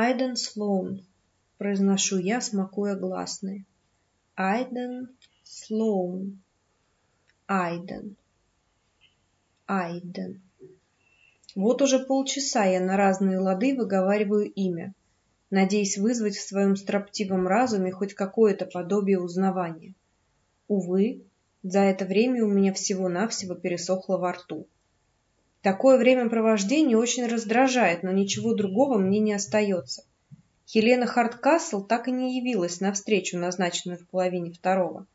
Айден Слоун, произношу я, смакуя гласные. Айден Слоун. Айден. Айден. Вот уже полчаса я на разные лады выговариваю имя, надеясь вызвать в своем строптивом разуме хоть какое-то подобие узнавания. Увы, за это время у меня всего-навсего пересохло во рту. Такое времяпровождение очень раздражает, но ничего другого мне не остается. Хелена Харткасл так и не явилась на встречу, назначенную в половине второго.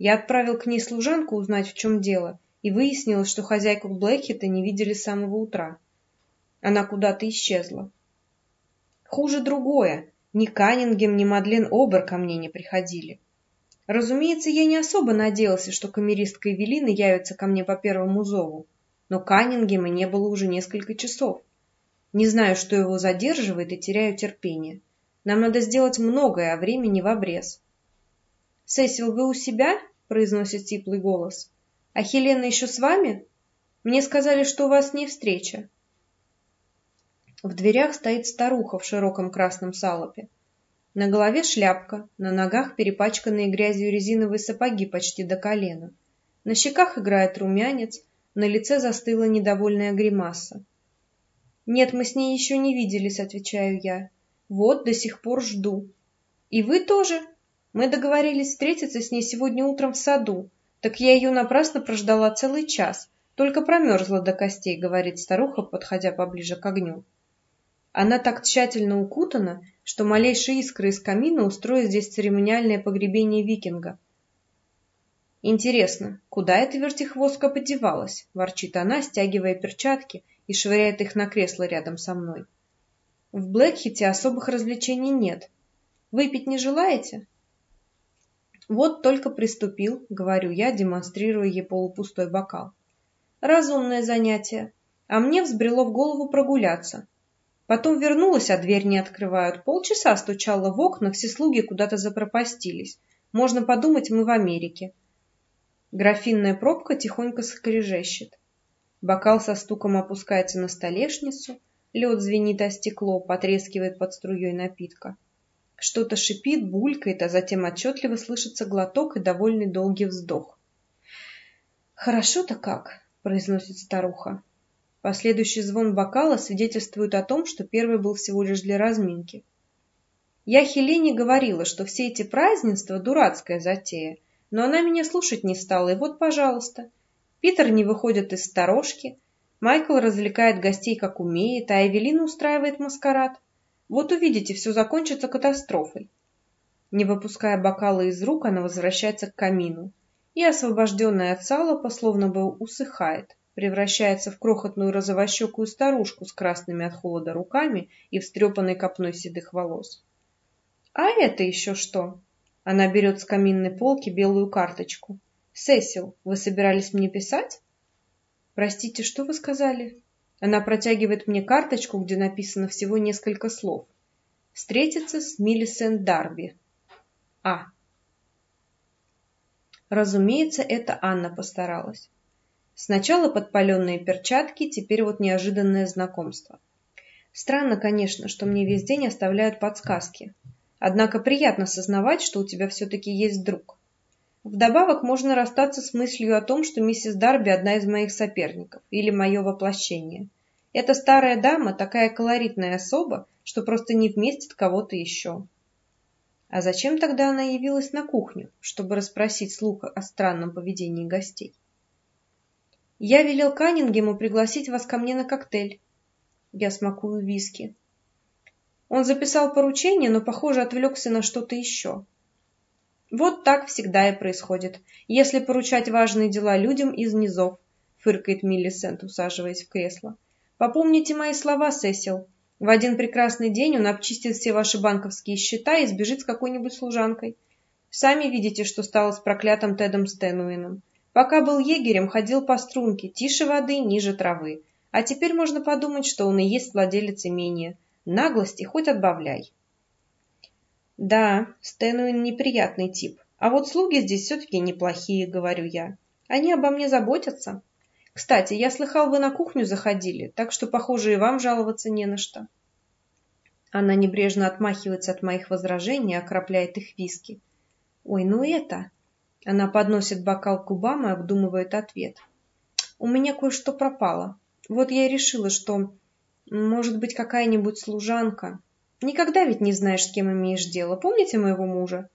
Я отправил к ней служанку узнать, в чем дело, и выяснилось, что хозяйку Блэкхита не видели с самого утра. Она куда-то исчезла. Хуже другое. Ни Каннингем, ни Мадлен Обер ко мне не приходили. Разумеется, я не особо надеялся, что камеристка Эвелина явится ко мне по первому зову, но Каннингема не было уже несколько часов. Не знаю, что его задерживает, и теряю терпение. Нам надо сделать многое, а времени в обрез. «Сесил, вы у себя?» — произносит теплый голос. «А Хелена еще с вами? Мне сказали, что у вас не встреча». В дверях стоит старуха в широком красном салопе. На голове шляпка, на ногах перепачканные грязью резиновые сапоги почти до колена. На щеках играет румянец, на лице застыла недовольная гримаса. «Нет, мы с ней еще не виделись», — отвечаю я. «Вот, до сих пор жду». «И вы тоже?» Мы договорились встретиться с ней сегодня утром в саду, так я ее напрасно прождала целый час, только промерзла до костей, говорит старуха, подходя поближе к огню. Она так тщательно укутана, что малейшая искра из камина устроит здесь церемониальное погребение викинга. «Интересно, куда эта вертихвостка подевалась?» – ворчит она, стягивая перчатки и швыряет их на кресло рядом со мной. «В Блэкхите особых развлечений нет. Выпить не желаете?» «Вот только приступил», — говорю я, демонстрируя ей полупустой бокал. «Разумное занятие. А мне взбрело в голову прогуляться. Потом вернулась, а дверь не открывают. Полчаса стучала в окна, все слуги куда-то запропастились. Можно подумать, мы в Америке. Графинная пробка тихонько скрежещет. Бокал со стуком опускается на столешницу, лед звенит о стекло, потрескивает под струей напитка. Что-то шипит, булькает, а затем отчетливо слышится глоток и довольный долгий вздох. «Хорошо-то как!» — произносит старуха. Последующий звон бокала свидетельствует о том, что первый был всего лишь для разминки. Я Хелене говорила, что все эти празднества – дурацкая затея, но она меня слушать не стала, и вот, пожалуйста. Питер не выходит из сторожки, Майкл развлекает гостей как умеет, а Эвелина устраивает маскарад. Вот увидите, все закончится катастрофой. Не выпуская бокала из рук, она возвращается к камину и, освобожденная от сала, словно бы усыхает превращается в крохотную розовощекую старушку с красными от холода руками и встрепанной копной седых волос. «А это еще что?» Она берет с каминной полки белую карточку. «Сесил, вы собирались мне писать?» «Простите, что вы сказали?» Она протягивает мне карточку, где написано всего несколько слов. «Встретиться с Миллисент Дарби». А. Разумеется, это Анна постаралась. Сначала подпаленные перчатки, теперь вот неожиданное знакомство. Странно, конечно, что мне весь день оставляют подсказки. Однако приятно сознавать, что у тебя все-таки есть друг. Вдобавок можно расстаться с мыслью о том, что миссис Дарби одна из моих соперников, или мое воплощение. Эта старая дама такая колоритная особа, что просто не вместит кого-то еще. А зачем тогда она явилась на кухню, чтобы расспросить слух о странном поведении гостей? Я велел Каннингему пригласить вас ко мне на коктейль. Я смакую виски. Он записал поручение, но, похоже, отвлекся на что-то еще. Вот так всегда и происходит, если поручать важные дела людям из низов, фыркает Миллисент, усаживаясь в кресло. Попомните мои слова, Сесил. В один прекрасный день он обчистит все ваши банковские счета и сбежит с какой-нибудь служанкой. Сами видите, что стало с проклятым Тедом Стэнуином. Пока был егерем, ходил по струнке, тише воды, ниже травы. А теперь можно подумать, что он и есть владелец имения. Наглости хоть отбавляй. Да, Стэнуин неприятный тип. А вот слуги здесь все-таки неплохие, говорю я. Они обо мне заботятся. Кстати, я слыхал, вы на кухню заходили, так что, похоже, и вам жаловаться не на что. Она небрежно отмахивается от моих возражений окропляет их виски. Ой, ну это... Она подносит бокал к губам и обдумывает ответ. У меня кое-что пропало. Вот я и решила, что, может быть, какая-нибудь служанка. Никогда ведь не знаешь, с кем имеешь дело. Помните моего мужа?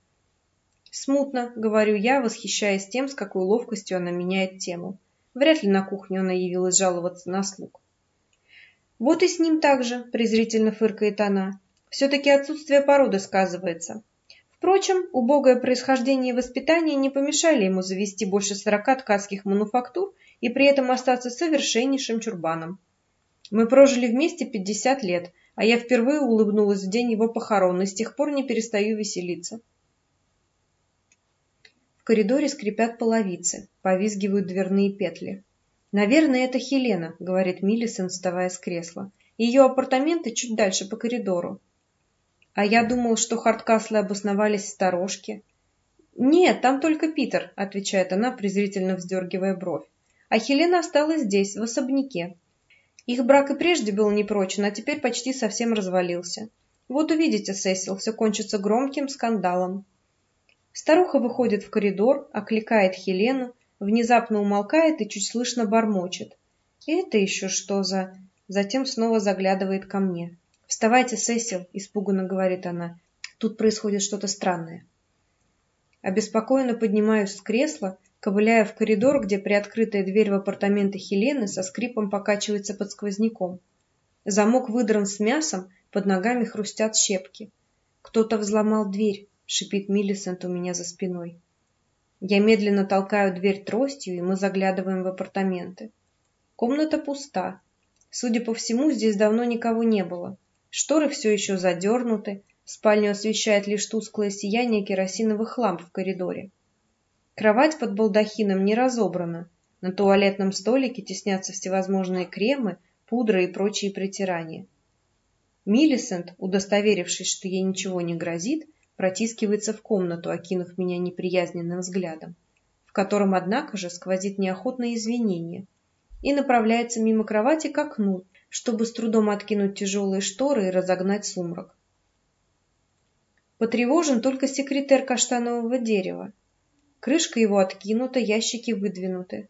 Смутно, говорю я, восхищаясь тем, с какой ловкостью она меняет тему. Вряд ли на кухню она явилась жаловаться на слуг. Вот и с ним также, презрительно фыркает она. Все-таки отсутствие породы сказывается. Впрочем, убогое происхождение и воспитание не помешали ему завести больше сорока ткацких мануфактур и при этом остаться совершеннейшим чурбаном. Мы прожили вместе пятьдесят лет, а я впервые улыбнулась в день его похорон и с тех пор не перестаю веселиться. В коридоре скрипят половицы, повизгивают дверные петли. «Наверное, это Хелена», — говорит Миллисон, вставая с кресла. «Ее апартаменты чуть дальше по коридору». «А я думал, что Харткаслы обосновались в сторожке». «Нет, там только Питер», — отвечает она, презрительно вздергивая бровь. «А Хелена осталась здесь, в особняке. Их брак и прежде был непрочен, а теперь почти совсем развалился. Вот увидите, Сесил, все кончится громким скандалом». Старуха выходит в коридор, окликает Хелену, внезапно умолкает и чуть слышно бормочет. «Это еще что за...» Затем снова заглядывает ко мне. «Вставайте, Сесил!» – испуганно говорит она. «Тут происходит что-то странное». Обеспокоенно поднимаюсь с кресла, ковыляя в коридор, где приоткрытая дверь в апартаменты Хелены со скрипом покачивается под сквозняком. Замок выдран с мясом, под ногами хрустят щепки. Кто-то взломал дверь шипит Миллисент у меня за спиной. Я медленно толкаю дверь тростью, и мы заглядываем в апартаменты. Комната пуста. Судя по всему, здесь давно никого не было. Шторы все еще задернуты, спальню освещает лишь тусклое сияние керосиновых ламп в коридоре. Кровать под балдахином не разобрана. На туалетном столике теснятся всевозможные кремы, пудра и прочие притирания. Миллисент, удостоверившись, что ей ничего не грозит, протискивается в комнату, окинув меня неприязненным взглядом, в котором, однако же, сквозит неохотное извинение, и направляется мимо кровати к окну, чтобы с трудом откинуть тяжелые шторы и разогнать сумрак. Потревожен только секретарь каштанового дерева. Крышка его откинута, ящики выдвинуты.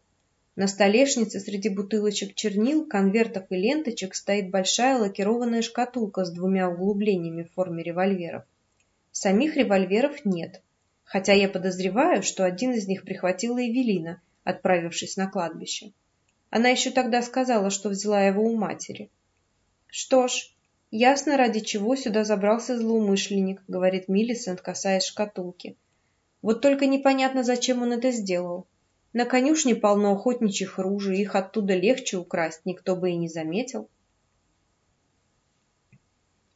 На столешнице среди бутылочек чернил, конвертов и ленточек стоит большая лакированная шкатулка с двумя углублениями в форме револьверов. Самих револьверов нет, хотя я подозреваю, что один из них прихватила Эвелина, отправившись на кладбище. Она еще тогда сказала, что взяла его у матери. Что ж, ясно, ради чего сюда забрался злоумышленник, говорит Миллисент, касаясь шкатулки. Вот только непонятно, зачем он это сделал. На конюшне полно охотничьих ружей, их оттуда легче украсть, никто бы и не заметил.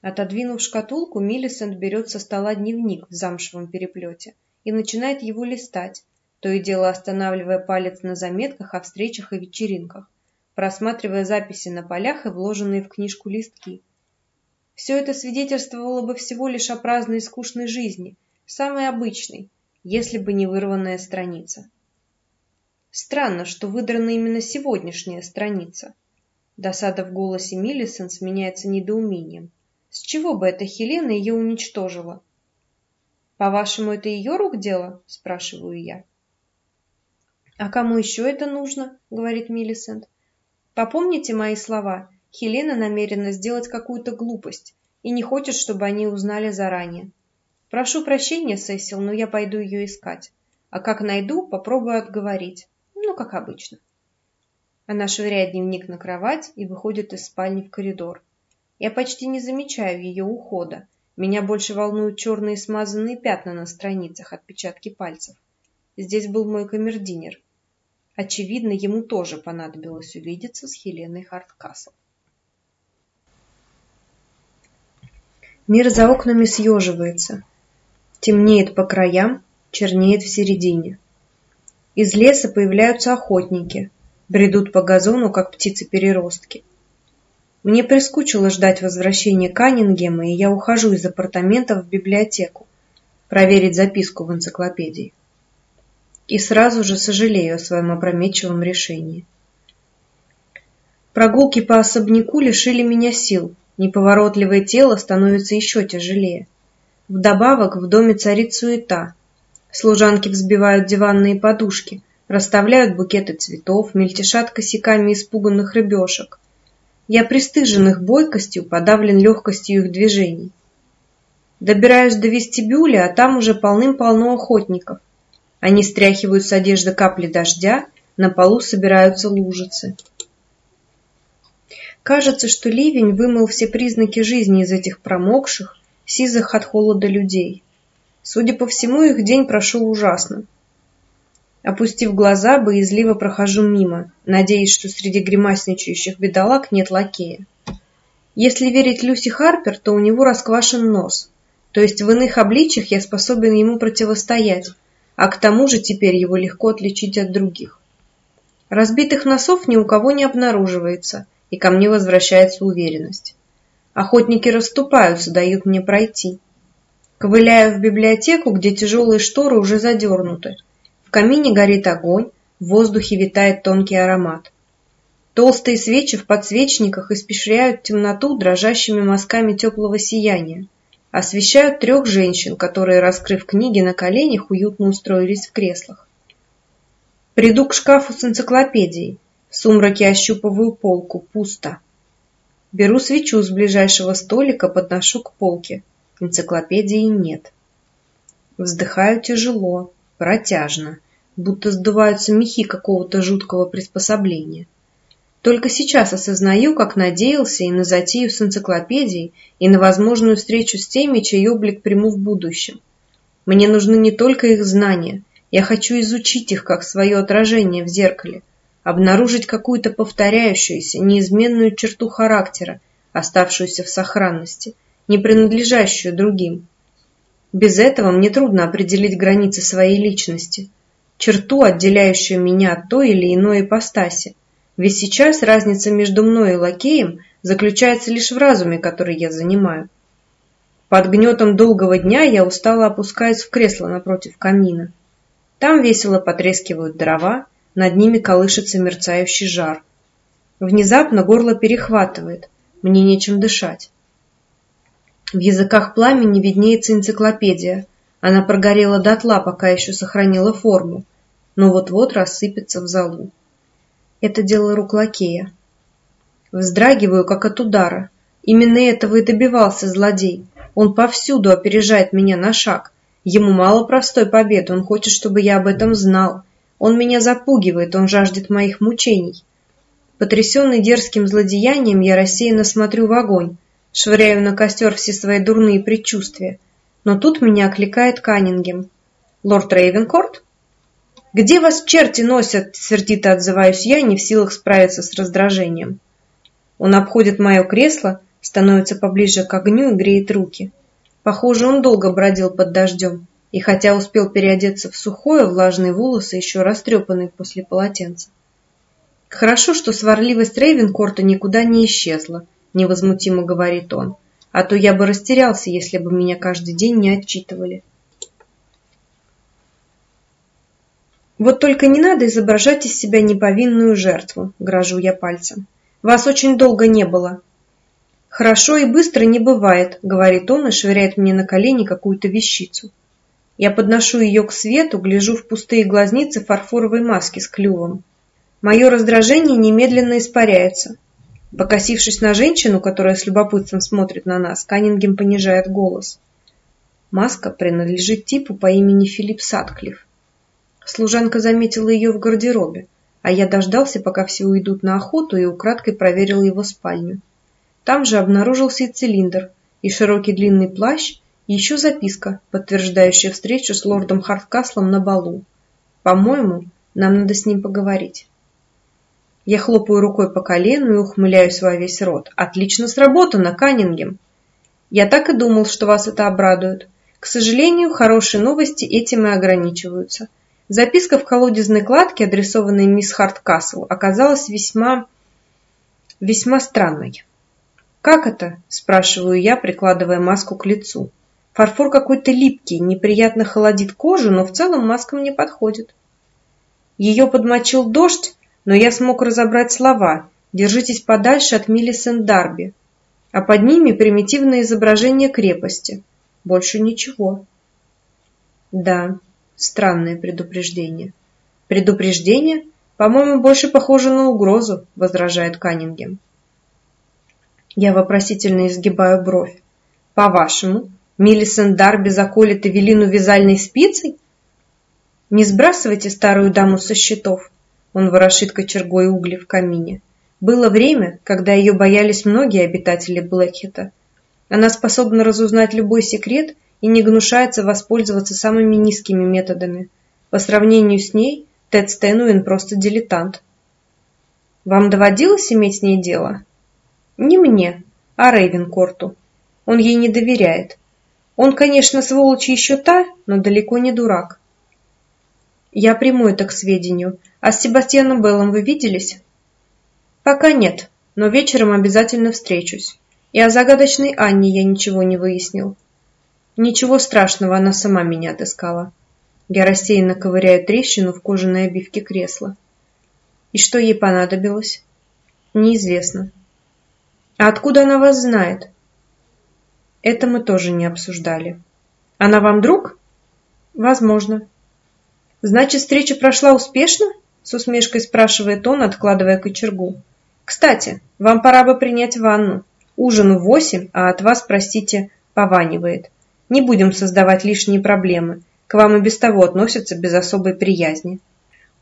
Отодвинув шкатулку, Миллисент берет со стола дневник в замшевом переплете и начинает его листать, то и дело останавливая палец на заметках о встречах и вечеринках, просматривая записи на полях и вложенные в книжку листки. Все это свидетельствовало бы всего лишь о праздной и скучной жизни, самой обычной, если бы не вырванная страница. Странно, что выдрана именно сегодняшняя страница. Досада в голосе Миллисон сменяется недоумением. С чего бы эта Хелена ее уничтожила? По-вашему, это ее рук дело? Спрашиваю я. А кому еще это нужно? Говорит Миллисент. Попомните мои слова. Хелена намерена сделать какую-то глупость и не хочет, чтобы они узнали заранее. Прошу прощения, Сесил, но я пойду ее искать. А как найду, попробую отговорить. Ну, как обычно. Она швыряет дневник на кровать и выходит из спальни в коридор. Я почти не замечаю ее ухода. Меня больше волнуют черные смазанные пятна на страницах, отпечатки пальцев. Здесь был мой камердинер. Очевидно, ему тоже понадобилось увидеться с Хеленой Харткасл. Мир за окнами съеживается. Темнеет по краям, чернеет в середине. Из леса появляются охотники, бредут по газону, как птицы-переростки. Мне прискучило ждать возвращения Каннингема, и я ухожу из апартаментов в библиотеку, проверить записку в энциклопедии. И сразу же сожалею о своем опрометчивом решении. Прогулки по особняку лишили меня сил, Неповоротливое тело становится еще тяжелее. Вдобавок в доме царит суета. Служанки взбивают диванные подушки, расставляют букеты цветов, мельтешат косяками испуганных рыбешек. Я пристыжен их бойкостью, подавлен легкостью их движений. Добираюсь до вестибюля, а там уже полным-полно охотников. Они стряхивают с одежды капли дождя, на полу собираются лужицы. Кажется, что ливень вымыл все признаки жизни из этих промокших, сизых от холода людей. Судя по всему, их день прошел ужасно. Опустив глаза, боязливо прохожу мимо, надеясь, что среди гримасничающих бедолаг нет лакея. Если верить Люси Харпер, то у него расквашен нос, то есть в иных обличьях я способен ему противостоять, а к тому же теперь его легко отличить от других. Разбитых носов ни у кого не обнаруживается, и ко мне возвращается уверенность. Охотники расступаются, дают мне пройти. Ковыляю в библиотеку, где тяжелые шторы уже задернуты, в камине горит огонь, в воздухе витает тонкий аромат. Толстые свечи в подсвечниках испещряют темноту дрожащими мазками теплого сияния, освещают трех женщин, которые, раскрыв книги на коленях, уютно устроились в креслах. Приду к шкафу с энциклопедией. В сумраке ощупываю полку. Пусто. Беру свечу с ближайшего столика, подношу к полке. Энциклопедии нет. Вздыхаю тяжело протяжно, будто сдуваются мехи какого-то жуткого приспособления. Только сейчас осознаю, как надеялся и на затею с энциклопедией, и на возможную встречу с теми, чей облик приму в будущем. Мне нужны не только их знания, я хочу изучить их как свое отражение в зеркале, обнаружить какую-то повторяющуюся, неизменную черту характера, оставшуюся в сохранности, не принадлежащую другим. Без этого мне трудно определить границы своей личности, черту, отделяющую меня от той или иной ипостаси. Ведь сейчас разница между мной и лакеем заключается лишь в разуме, который я занимаю. Под гнетом долгого дня я устало опускаюсь в кресло напротив камина. Там весело потрескивают дрова, над ними колышется мерцающий жар. Внезапно горло перехватывает, мне нечем дышать. В языках пламени виднеется энциклопедия. Она прогорела дотла, пока еще сохранила форму, но вот-вот рассыпется в залу. Это дело рук лакея. Вздрагиваю, как от удара. Именно этого и добивался злодей. Он повсюду опережает меня на шаг. Ему мало простой победы, он хочет, чтобы я об этом знал. Он меня запугивает, он жаждет моих мучений. Потрясенный дерзким злодеянием, я рассеянно смотрю в огонь швыряю на костер все свои дурные предчувствия. Но тут меня окликает Каннингем. «Лорд Рейвенкорт?» «Где вас черти носят?» — сердито отзываюсь я, не в силах справиться с раздражением. Он обходит мое кресло, становится поближе к огню и греет руки. Похоже, он долго бродил под дождем, и хотя успел переодеться в сухое, влажные волосы еще растрепанные после полотенца. Хорошо, что сварливость Рейвенкорта никуда не исчезла, невозмутимо говорит он. А то я бы растерялся, если бы меня каждый день не отчитывали. Вот только не надо изображать из себя неповинную жертву, грожу я пальцем. Вас очень долго не было. Хорошо и быстро не бывает, говорит он и швыряет мне на колени какую-то вещицу. Я подношу ее к свету, гляжу в пустые глазницы фарфоровой маски с клювом. Мое раздражение немедленно испаряется. Покосившись на женщину, которая с любопытством смотрит на нас, Каннингем понижает голос. Маска принадлежит типу по имени Филипп Садклифф. Служанка заметила ее в гардеробе, а я дождался, пока все уйдут на охоту, и украдкой проверил его спальню. Там же обнаружился и цилиндр, и широкий длинный плащ, еще записка, подтверждающая встречу с лордом Харткаслом на балу. По-моему, нам надо с ним поговорить. Я хлопаю рукой по колену и ухмыляюсь во весь рот. Отлично сработано, Каннингем. Я так и думал, что вас это обрадует. К сожалению, хорошие новости этим и ограничиваются. Записка в колодезной кладке, адресованная мисс Харткасл, оказалась весьма... весьма странной. «Как это?» – спрашиваю я, прикладывая маску к лицу. Фарфор какой-то липкий, неприятно холодит кожу, но в целом маска мне подходит. Ее подмочил дождь, но я смог разобрать слова «Держитесь подальше от Миллисент Дарби». а под ними примитивное изображение крепости. Больше ничего. Да, странное предупреждение. Предупреждение? По-моему, больше похоже на угрозу, возражает Каннингем. Я вопросительно изгибаю бровь. По-вашему, Миллисон Дарби заколет Эвелину вязальной спицей? Не сбрасывайте старую даму со счетов. Он ворошит кочергой угли в камине. Было время, когда ее боялись многие обитатели Блэкхита. Она способна разузнать любой секрет и не гнушается воспользоваться самыми низкими методами. По сравнению с ней, Тед Стэнуин просто дилетант. Вам доводилось иметь с ней дело? Не мне, а Рейвенкорту. Он ей не доверяет. Он, конечно, сволочь еще та, но далеко не дурак. Я приму это к сведению. А с Себастьяном Беллом вы виделись? Пока нет, но вечером обязательно встречусь. И о загадочной Анне я ничего не выяснил. Ничего страшного, она сама меня отыскала. Я рассеянно ковыряю трещину в кожаной обивке кресла. И что ей понадобилось? Неизвестно. А откуда она вас знает? Это мы тоже не обсуждали. Она вам друг? Возможно. Значит, встреча прошла успешно? С усмешкой спрашивает он, откладывая кочергу. Кстати, вам пора бы принять ванну. Ужин в восемь, а от вас, простите, пованивает. Не будем создавать лишние проблемы. К вам и без того относятся без особой приязни.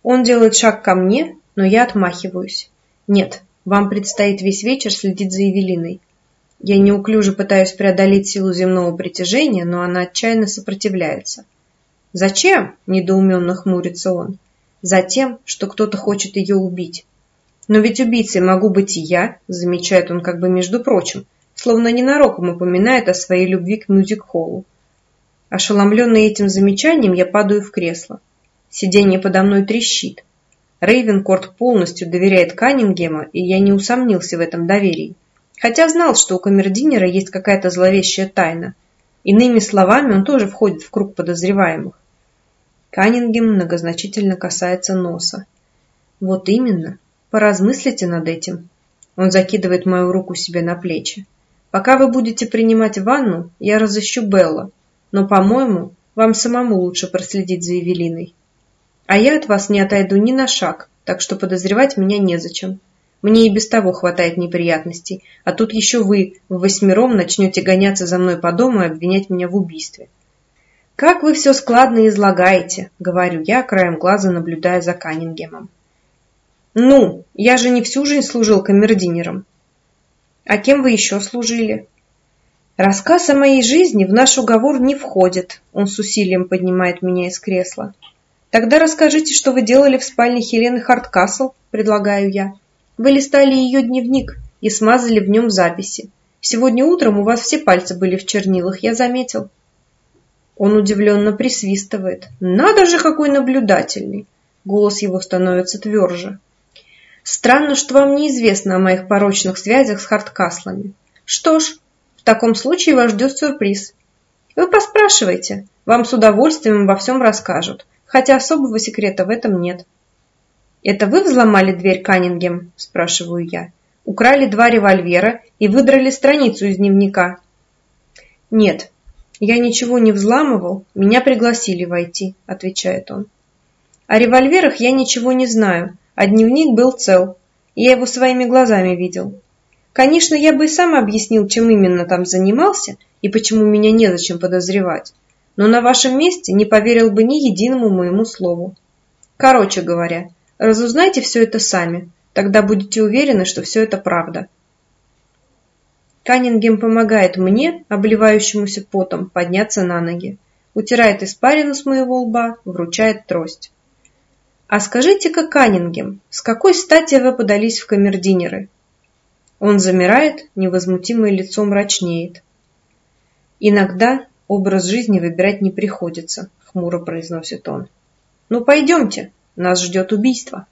Он делает шаг ко мне, но я отмахиваюсь. Нет, вам предстоит весь вечер следить за Евелиной. Я неуклюже пытаюсь преодолеть силу земного притяжения, но она отчаянно сопротивляется. «Зачем?» – недоуменно хмурится он. «Затем, что кто-то хочет ее убить». «Но ведь убийцей могу быть и я», – замечает он как бы между прочим, словно ненароком упоминает о своей любви к мюзик-холлу. Ошеломленный этим замечанием, я падаю в кресло. Сиденье подо мной трещит. Рейвенкорт полностью доверяет Каннингема, и я не усомнился в этом доверии. Хотя знал, что у камердинера есть какая-то зловещая тайна. Иными словами, он тоже входит в круг подозреваемых. Каннингем многозначительно касается носа. Вот именно. Поразмыслите над этим. Он закидывает мою руку себе на плечи. Пока вы будете принимать ванну, я разыщу Белла. Но, по-моему, вам самому лучше проследить за Эвелиной. А я от вас не отойду ни на шаг, так что подозревать меня незачем. Мне и без того хватает неприятностей, а тут еще вы восьмером начнете гоняться за мной по дому и обвинять меня в убийстве. «Как вы все складно излагаете», — говорю я, краем глаза наблюдая за Каннингемом. «Ну, я же не всю жизнь служил камердинером. «А кем вы еще служили?» «Рассказ о моей жизни в наш уговор не входит», — он с усилием поднимает меня из кресла. Тогда расскажите, что вы делали в спальне Хелены Харткасл, предлагаю я. Вы листали ее дневник и смазали в нем записи. Сегодня утром у вас все пальцы были в чернилах, я заметил. Он удивленно присвистывает. Надо же, какой наблюдательный. Голос его становится тверже. Странно, что вам неизвестно о моих порочных связях с Харткаслами. Что ж, в таком случае вас ждет сюрприз. Вы поспрашивайте, вам с удовольствием обо всем расскажут хотя особого секрета в этом нет. «Это вы взломали дверь Каннингем?» – спрашиваю я. «Украли два револьвера и выдрали страницу из дневника?» «Нет, я ничего не взламывал, меня пригласили войти», – отвечает он. «О револьверах я ничего не знаю, а дневник был цел. Я его своими глазами видел. Конечно, я бы и сам объяснил, чем именно там занимался и почему меня незачем подозревать но на вашем месте не поверил бы ни единому моему слову. Короче говоря, разузнайте все это сами, тогда будете уверены, что все это правда. Каннингем помогает мне, обливающемуся потом, подняться на ноги, утирает испарину с моего лба, вручает трость. «А скажите-ка, Каннингем, с какой стати вы подались в камердинеры?» Он замирает, невозмутимое лицо мрачнеет. Иногда Образ жизни выбирать не приходится, хмуро произносит он. Ну пойдемте, нас ждет убийство.